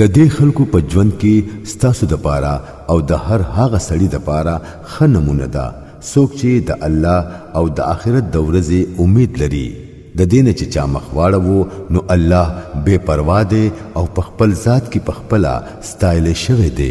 د دې خلکو په ژوند کې ستاسو د پاره او د هر هغه سړي د پاره خنمونه ده څوک چې د الله او د آخرت د ورځې امید لري د دین چې چا مخواړه وو نو الله بے پروا ده او په خپل ذات کې په خپل ستایل شوی دی